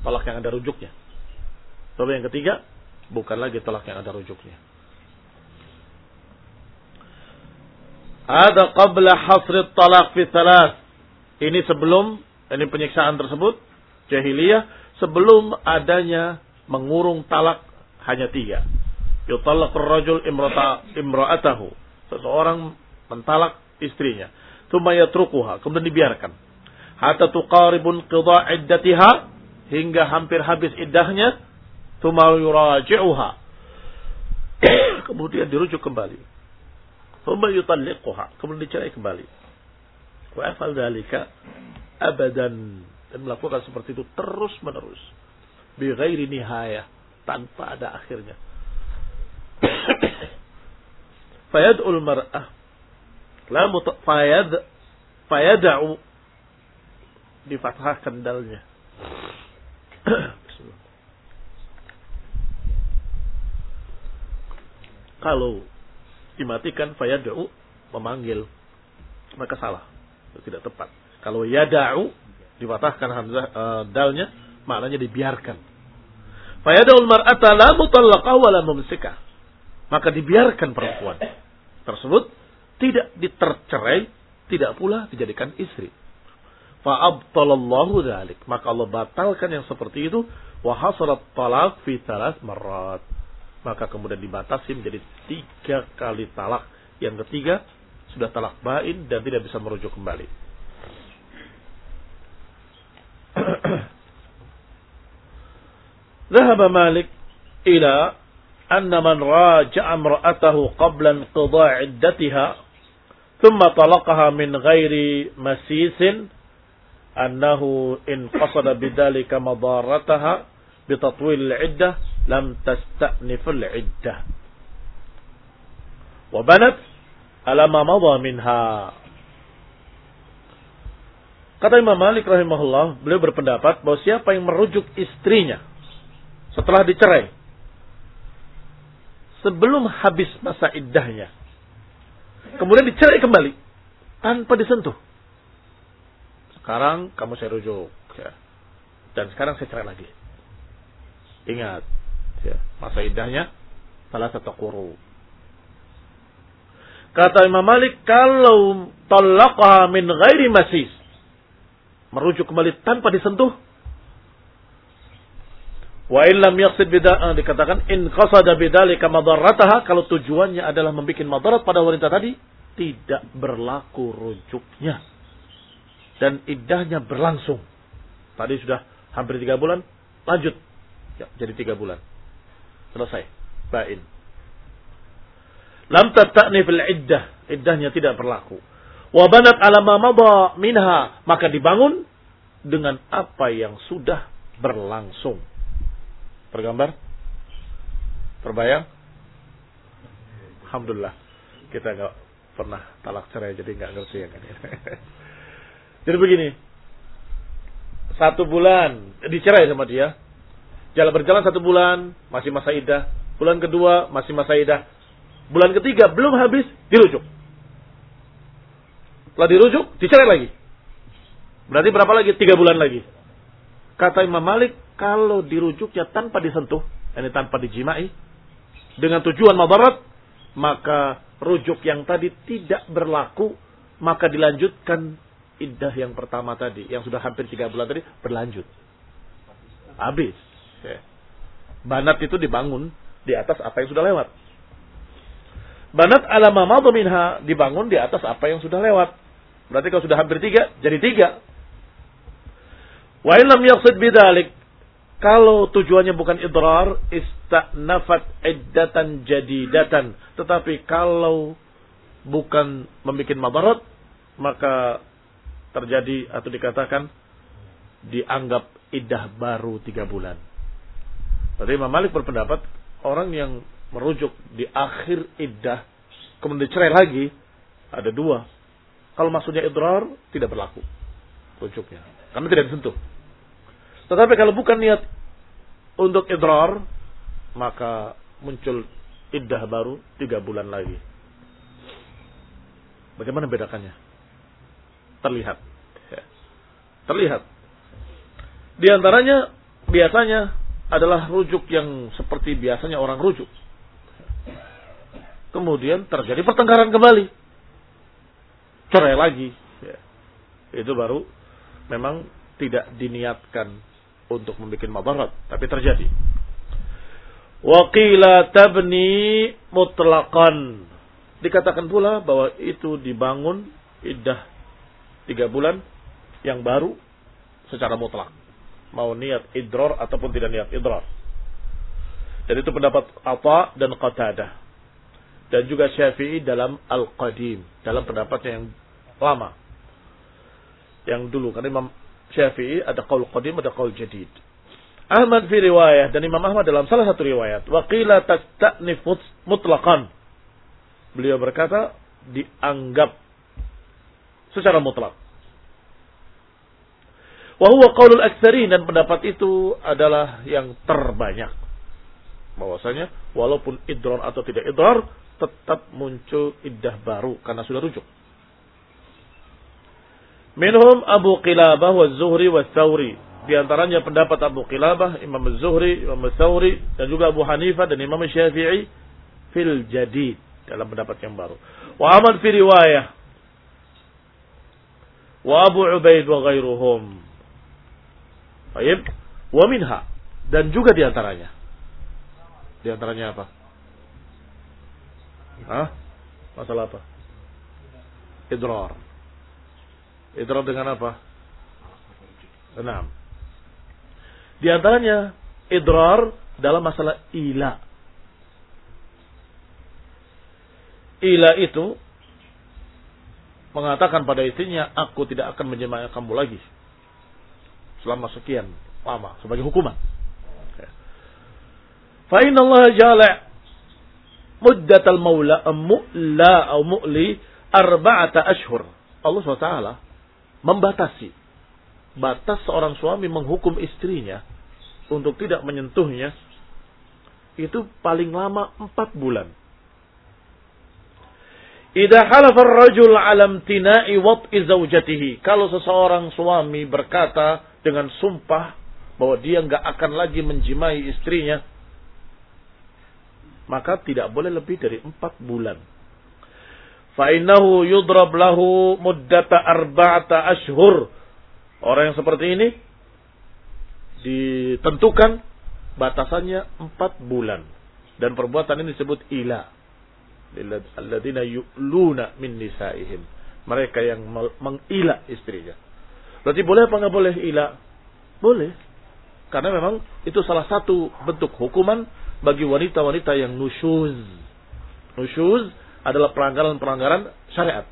Talak yang ada rujuknya. Tapi yang ketiga, bukan lagi talak yang ada rujuknya. Ada qabla hasri talak fi thalath. Ini sebelum ini penyiksaan tersebut jahiliyah sebelum adanya mengurung talak hanya tiga. Yutallaq rajul imra'atahu. Seseorang mentalak istrinya. Tsumma yatrukuha, kemudian dibiarkan. Hatta tuqaribun qida iddatiha hingga hampir habis iddahnya. Tsumma yuraji'uha. kemudian dirujuk kembali. Tsumma yutalliquha, kemudian dicerai kembali. Wa afal dalika abadan dan melakukan seperti itu terus menerus bi ghairi nihayah tanpa ada akhirnya fayad'ul mar'ah la fayad fayad'u di fathah kendalnya kalau dimatikan fayad'u memanggil maka salah tidak tepat. Kalau yada'u dipatahkan hamzah uh, dalnya maknanya dibiarkan. Fayada'ul mar'ata la mutallaqah wa la mumsikah. Maka dibiarkan perempuan tersebut tidak ditercerai, tidak pula dijadikan istri. Fa'abtalallahu dhalik. Maka Allah batalkan yang seperti itu. Wa hasalat talak fi talas marat. Maka kemudian dibatasi menjadi tiga kali talak. Yang ketiga sudah talak bain dan tidak bisa merujuk kembali. ذهب مالك إلى أن من راجع امرأته قبل انقضاء عدتها ثم طلقها من غير مسيس أنه إن قصد بذلك مضارتها بتطويل العدة لم تستأنف العدة. وبنت على ما مضى منها. Kata Imam Malik rahimahullah, beliau berpendapat bahwa siapa yang merujuk istrinya setelah dicerai, sebelum habis masa iddahnya, kemudian dicerai kembali tanpa disentuh. Sekarang kamu saya rujuk, ya. dan sekarang saya cerai lagi. Ingat, ya, masa iddahnya salah satu kuru Kata Imam Malik, kalau talaqaha min ghairi masis. merujuk kembali tanpa disentuh. Wa illam yaqsid bid'ah dikatakan in qasada bidzalika madarrataha kalau tujuannya adalah membuat madarat pada wanita tadi tidak berlaku rujuknya dan iddahnya berlangsung. Tadi sudah hampir tiga bulan, lanjut ya, jadi tiga bulan. Selesai. Bain. Lam tatta'ni fil iddah. Iddahnya tidak berlaku. Wabanat ala ma minha. Maka dibangun dengan apa yang sudah berlangsung. Tergambar? Terbayang? Alhamdulillah. Kita nggak pernah talak cerai jadi nggak ngerti ya kan. jadi begini. Satu bulan dicerai sama dia. Jalan berjalan satu bulan masih masa idah. Bulan kedua masih masa idah. Bulan ketiga belum habis dirujuk. Setelah dirujuk dicerai lagi. Berarti berapa lagi? Tiga bulan lagi. Kata Imam Malik, kalau dirujuknya tanpa disentuh, ini tanpa dijimai, dengan tujuan madarat, maka rujuk yang tadi tidak berlaku, maka dilanjutkan iddah yang pertama tadi, yang sudah hampir tiga bulan tadi, berlanjut. Habis. Ya. Banat itu dibangun di atas apa yang sudah lewat. Banat alama minha dibangun di atas apa yang sudah lewat. Berarti kalau sudah hampir tiga, jadi tiga. Wa illam yaqsid bidalik. Kalau tujuannya bukan idrar, istanafat iddatan jadidatan. Tetapi kalau bukan membuat madarat, maka terjadi atau dikatakan dianggap iddah baru tiga bulan. Berarti Imam Malik berpendapat orang yang merujuk di akhir iddah kemudian dicerai lagi ada dua. Kalau maksudnya idrar tidak berlaku rujuknya karena tidak disentuh. Tetapi kalau bukan niat untuk idrar maka muncul iddah baru tiga bulan lagi. Bagaimana bedakannya? Terlihat. Ya. Terlihat. Di antaranya biasanya adalah rujuk yang seperti biasanya orang rujuk. Kemudian terjadi pertengkaran kembali. Cerai lagi. Ya. Itu baru memang tidak diniatkan untuk membuat mabarat. Tapi terjadi. Waqila tabni mutlaqan. Dikatakan pula bahwa itu dibangun iddah tiga bulan yang baru secara mutlak mau niat idrar ataupun tidak niat idrar. Dan itu pendapat Atha dan Qatadah. Dan juga Syafi'i dalam Al-Qadim, dalam pendapatnya yang lama. Yang dulu karena Imam Syafi'i ada qaul qadim, ada qaul jadid. Ahmad fi riwayah dan Imam Ahmad dalam salah satu riwayat, waqila tastanif mutlaqan. Beliau berkata dianggap secara mutlak. Wahuwa qaulul aktsarin dan pendapat itu adalah yang terbanyak. Bahwasanya walaupun idrar atau tidak idrar tetap muncul iddah baru karena sudah rujuk. Minhum Abu Qilabah wa Zuhri wa Thawri. Di antaranya pendapat Abu Qilabah, Imam Zuhri, Imam Thawri dan juga Abu Hanifah dan Imam Syafi'i fil jadid dalam pendapat yang baru. Wa Ahmad fi riwayah wa Abu Ubaid wa ghairuhum Baik. Wa minha. Dan juga di antaranya. Di antaranya apa? Hah? Masalah apa? Idrar. Idrar dengan apa? Enam. Di antaranya idrar dalam masalah ila. Ila itu mengatakan pada istrinya, aku tidak akan menjemai kamu lagi selama sekian lama sebagai hukuman. Fa inna Allah jala muddat al-maula mu'la atau mu'li arba'ata ashhur. Allah SWT membatasi batas seorang suami menghukum istrinya untuk tidak menyentuhnya itu paling lama empat bulan. Idza halafa ar-rajul 'ala imtina'i wat'i. Kalau seseorang suami berkata dengan sumpah bahwa dia nggak akan lagi menjimai istrinya, maka tidak boleh lebih dari empat bulan. Fa'innahu yudrab lahu muddata arba'ata ashhur. Orang yang seperti ini ditentukan batasannya empat bulan. Dan perbuatan ini disebut ila. Alladzina yu'luna min nisaihim. Mereka yang mengila istrinya. Berarti boleh apa nggak boleh ila? Boleh. Karena memang itu salah satu bentuk hukuman bagi wanita-wanita yang nusyuz. Nusyuz adalah pelanggaran-pelanggaran syariat.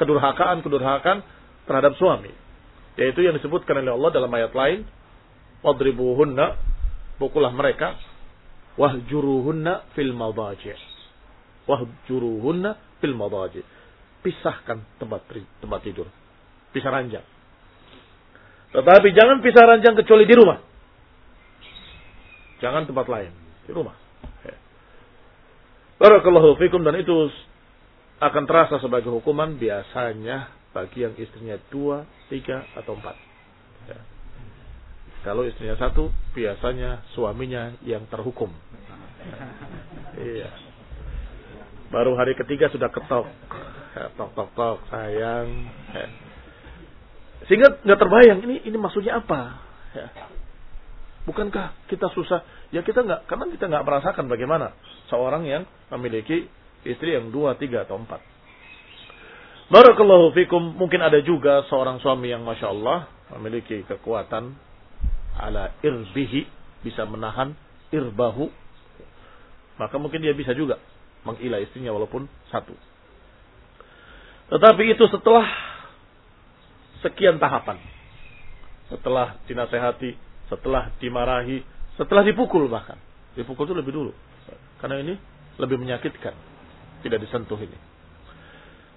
Kedurhakaan-kedurhakaan terhadap suami. Yaitu yang disebutkan oleh Allah dalam ayat lain. Wadribuhunna. Pukulah mereka. Wahjuruhunna fil madaji' Wahjuruhunna fil madaji' Pisahkan tempat, tempat tidur. Pisah ranjang. Tetapi jangan pisah ranjang kecuali di rumah. Jangan tempat lain. Di rumah. Barakallahu fikum dan itu akan terasa sebagai hukuman biasanya bagi yang istrinya dua, tiga, atau empat. Ya. Kalau istrinya satu, biasanya suaminya yang terhukum. Iya. Baru hari ketiga sudah ketok. Ya, tok tok tok sayang. Ya. Sehingga nggak terbayang ini ini maksudnya apa. Ya. Bukankah kita susah? Ya kita nggak, karena kita nggak merasakan bagaimana seorang yang memiliki istri yang dua, tiga atau empat. Barakallahu fikum. Mungkin ada juga seorang suami yang Masya Allah memiliki kekuatan ala irbihi. Bisa menahan irbahu. Maka mungkin dia bisa juga mengilah istrinya walaupun satu. Tetapi itu setelah sekian tahapan. Setelah dinasehati, setelah dimarahi, setelah dipukul bahkan. Dipukul itu lebih dulu. Karena ini lebih menyakitkan. Tidak disentuh ini.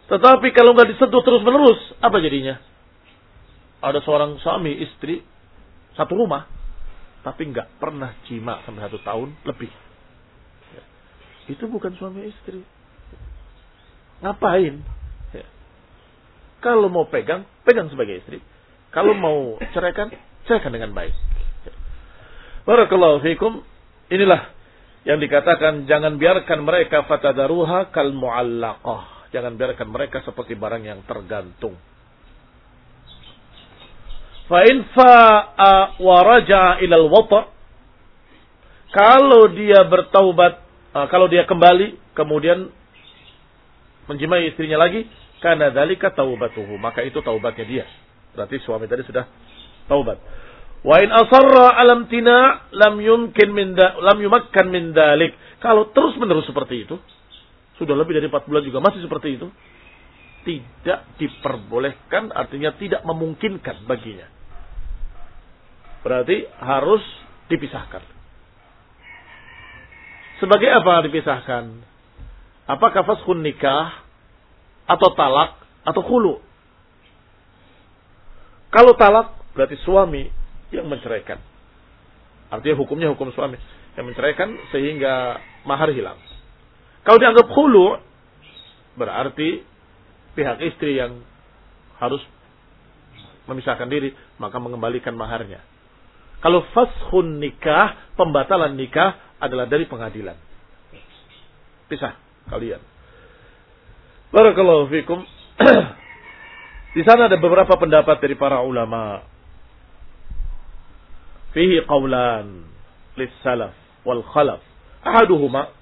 Tetapi kalau nggak disentuh terus menerus, apa jadinya? Ada seorang suami istri satu rumah, tapi nggak pernah jima sampai satu tahun lebih. Ya. Itu bukan suami istri. Ngapain? Ya. Kalau mau pegang, pegang sebagai istri. Kalau mau ceraikan, ceraikan dengan baik. Barakallahu fikum. Inilah yang dikatakan jangan biarkan mereka fatadaruha kal muallaqah Jangan biarkan mereka seperti barang yang tergantung. Fa'in fa'a wa raja'a ilal wata' Kalau dia bertaubat, uh, kalau dia kembali, kemudian menjimai istrinya lagi, karena dalika taubatuhu. Maka itu taubatnya dia. Berarti suami tadi sudah taubat. Wa in asarra alam tina lam yumkin min da, lam yumakkan min dalik. Kalau terus menerus seperti itu, sudah lebih dari 4 bulan juga masih seperti itu. Tidak diperbolehkan artinya tidak memungkinkan baginya. Berarti harus dipisahkan. Sebagai apa dipisahkan? Apakah fashun nikah atau talak atau khulu? Kalau talak berarti suami yang menceraikan. Artinya hukumnya hukum suami yang menceraikan sehingga mahar hilang. Kalau dianggap hulu, berarti pihak istri yang harus memisahkan diri, maka mengembalikan maharnya. Kalau fashun nikah, pembatalan nikah adalah dari pengadilan. Pisah kalian. Barakallahu fikum. Di sana ada beberapa pendapat dari para ulama. Fihi qawlan lis salaf wal khalaf. Ahaduhuma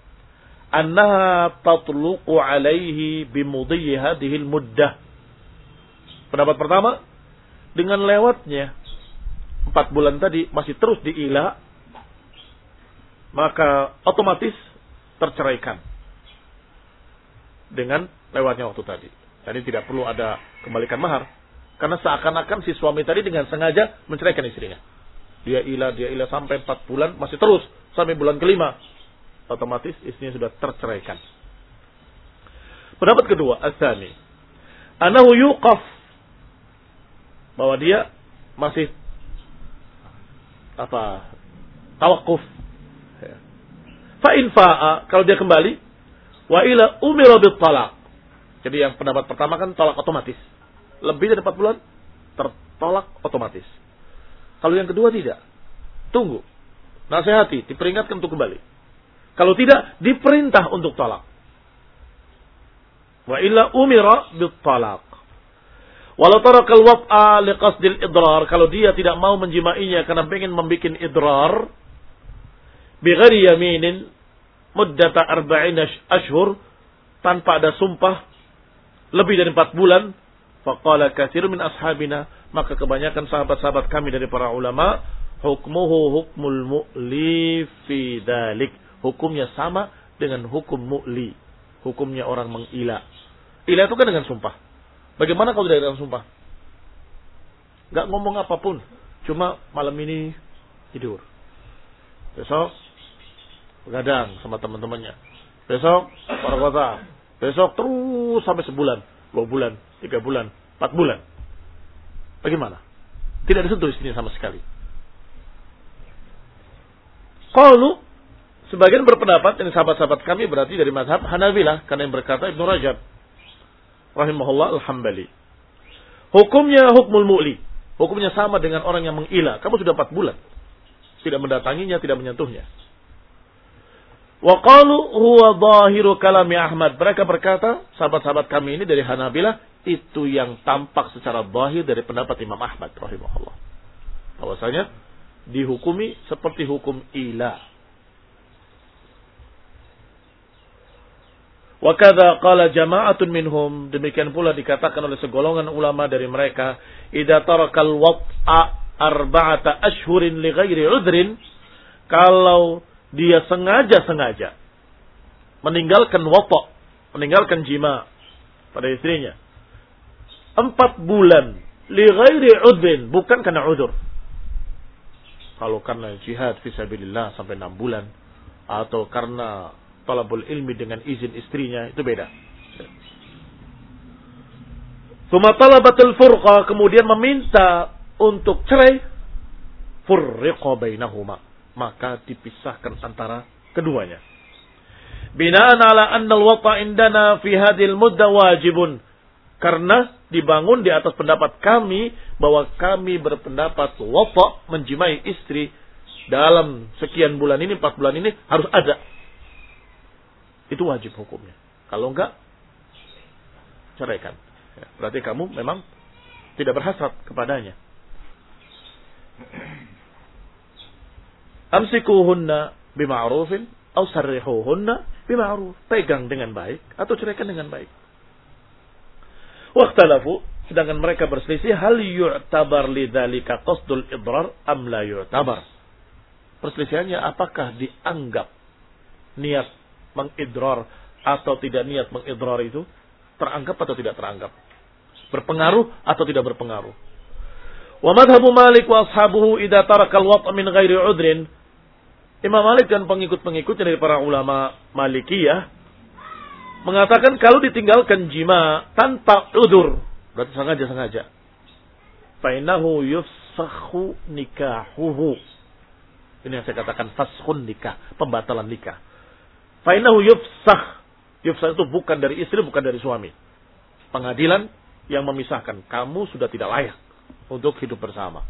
annaha tatluqu alaihi bimudhi hadhihi muddah. Pendapat pertama, dengan lewatnya empat bulan tadi masih terus diila, maka otomatis terceraikan dengan lewatnya waktu tadi. Jadi tidak perlu ada kembalikan mahar. Karena seakan-akan si suami tadi dengan sengaja menceraikan istrinya. Dia ilah, dia ilah sampai empat bulan, masih terus sampai bulan kelima otomatis istrinya sudah terceraikan. Pendapat kedua, asani. Anahu yuqaf. Bahwa dia masih apa? Tawakuf. Ya. Fa'a, kalau dia kembali, wa ila umira bit talak. Jadi yang pendapat pertama kan tolak otomatis. Lebih dari 4 bulan tertolak otomatis. Kalau yang kedua tidak. Tunggu. Nasihati, diperingatkan untuk kembali. Kalau tidak, diperintah untuk talak. Wa illa umira bit talak. Walau tarakal waf'a liqasdil idrar. Kalau dia tidak mau menjimainya karena ingin membuat idrar. Bigari yaminin muddata arba'in ashur. Tanpa ada sumpah. Lebih dari empat bulan. Faqala kathiru min ashabina. Maka kebanyakan sahabat-sahabat kami dari para ulama. Hukmuhu hukmul mu'li fi dalik. Hukumnya sama dengan hukum mu'li. Hukumnya orang mengila. Ila itu kan dengan sumpah. Bagaimana kalau tidak dengan sumpah? Gak ngomong apa pun. Cuma malam ini tidur. Besok begadang sama teman-temannya. Besok para kota. Besok terus sampai sebulan, dua bulan, tiga bulan, empat bulan. Bagaimana? Tidak disentuh istrinya sama sekali. Kalau sebagian berpendapat ini sahabat-sahabat kami berarti dari mazhab Hanabilah karena yang berkata Ibnu Rajab rahimahullah al-hambali. Hukumnya hukmul mu'li. Hukumnya sama dengan orang yang mengila. Kamu sudah empat bulan. Tidak mendatanginya, tidak menyentuhnya. Wa qalu huwa zahiru kalami Ahmad. Mereka berkata, sahabat-sahabat kami ini dari Hanabilah, itu yang tampak secara zahir dari pendapat Imam Ahmad rahimahullah. Bahwasanya dihukumi seperti hukum ilah Wakada qala jama'atun minhum. Demikian pula dikatakan oleh segolongan ulama dari mereka. Ida tarakal wat'a arba'ata ashhurin li ghairi udrin. Kalau dia sengaja-sengaja meninggalkan watta, meninggalkan jima pada istrinya. Empat bulan li ghairi udrin, bukan karena udur. Kalau karena jihad fisabilillah sampai enam bulan atau karena talabul ilmi dengan izin istrinya itu beda. Suma talabatul furqa kemudian meminta untuk cerai furriqa bainahuma maka dipisahkan antara keduanya. Binaan ala anna al-wata indana fi hadhil mudda wajibun karena dibangun di atas pendapat kami bahwa kami berpendapat wata menjimai istri dalam sekian bulan ini, empat bulan ini harus ada itu wajib hukumnya. Kalau enggak, ceraikan. Berarti kamu memang tidak berhasrat kepadanya. Amsikuhunna bima'rufin atau sarrihuhunna bima'ruf. Pegang dengan baik atau ceraikan dengan baik. Waktalafu sedangkan mereka berselisih hal yu'tabar lidzalika qasdul idrar am la yu'tabar. Perselisihannya apakah dianggap niat mengidrar atau tidak niat mengidrar itu teranggap atau tidak teranggap? Berpengaruh atau tidak berpengaruh? Wa madhabu Malik wa ashabuhu idza tarakal wat' min ghairi udrin. Imam Malik dan pengikut-pengikutnya dari para ulama Malikiyah mengatakan kalau ditinggalkan jima tanpa udur, berarti sengaja-sengaja. Fainahu yufsakhu nikahuhu. Ini yang saya katakan fashun nikah, pembatalan nikah. Fainahu yufsah. Yufsah itu bukan dari istri, bukan dari suami. Pengadilan yang memisahkan. Kamu sudah tidak layak untuk hidup bersama.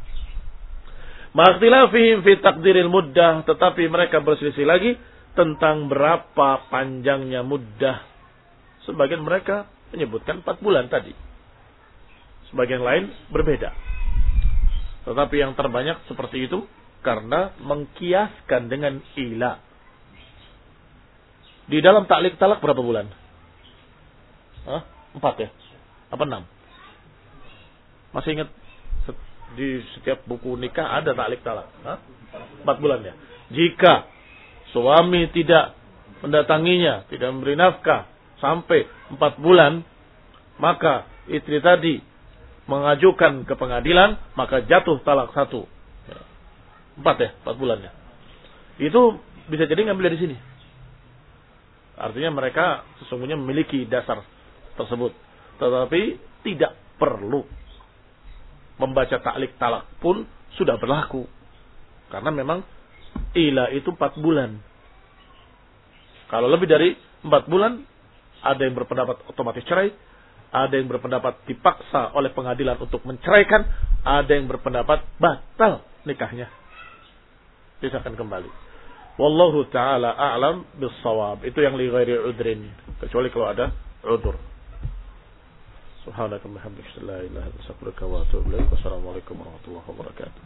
Makhtilafihim fi takdiril muddah. Tetapi mereka berselisih lagi tentang berapa panjangnya muddah. Sebagian mereka menyebutkan 4 bulan tadi. Sebagian lain berbeda. Tetapi yang terbanyak seperti itu karena mengkiaskan dengan ilah di dalam taklik talak berapa bulan? Hah? Empat ya? Apa enam? Masih ingat di setiap buku nikah ada taklik talak? Hah? Empat bulan ya? Jika suami tidak mendatanginya, tidak memberi nafkah sampai empat bulan, maka istri tadi mengajukan ke pengadilan, maka jatuh talak satu. Empat ya, empat bulannya. Itu bisa jadi ngambil dari sini. Artinya mereka sesungguhnya memiliki dasar tersebut. Tetapi tidak perlu membaca taklik talak pun sudah berlaku. Karena memang ila itu empat bulan. Kalau lebih dari empat bulan, ada yang berpendapat otomatis cerai, ada yang berpendapat dipaksa oleh pengadilan untuk menceraikan, ada yang berpendapat batal nikahnya. Pisahkan kembali. Wallahu taala a'lam bis-shawab. Itu yang li ghairi udrin, kecuali kalau ada udur. Subhanakallahumma hamdaka la ilaha illa wa warahmatullahi wabarakatuh.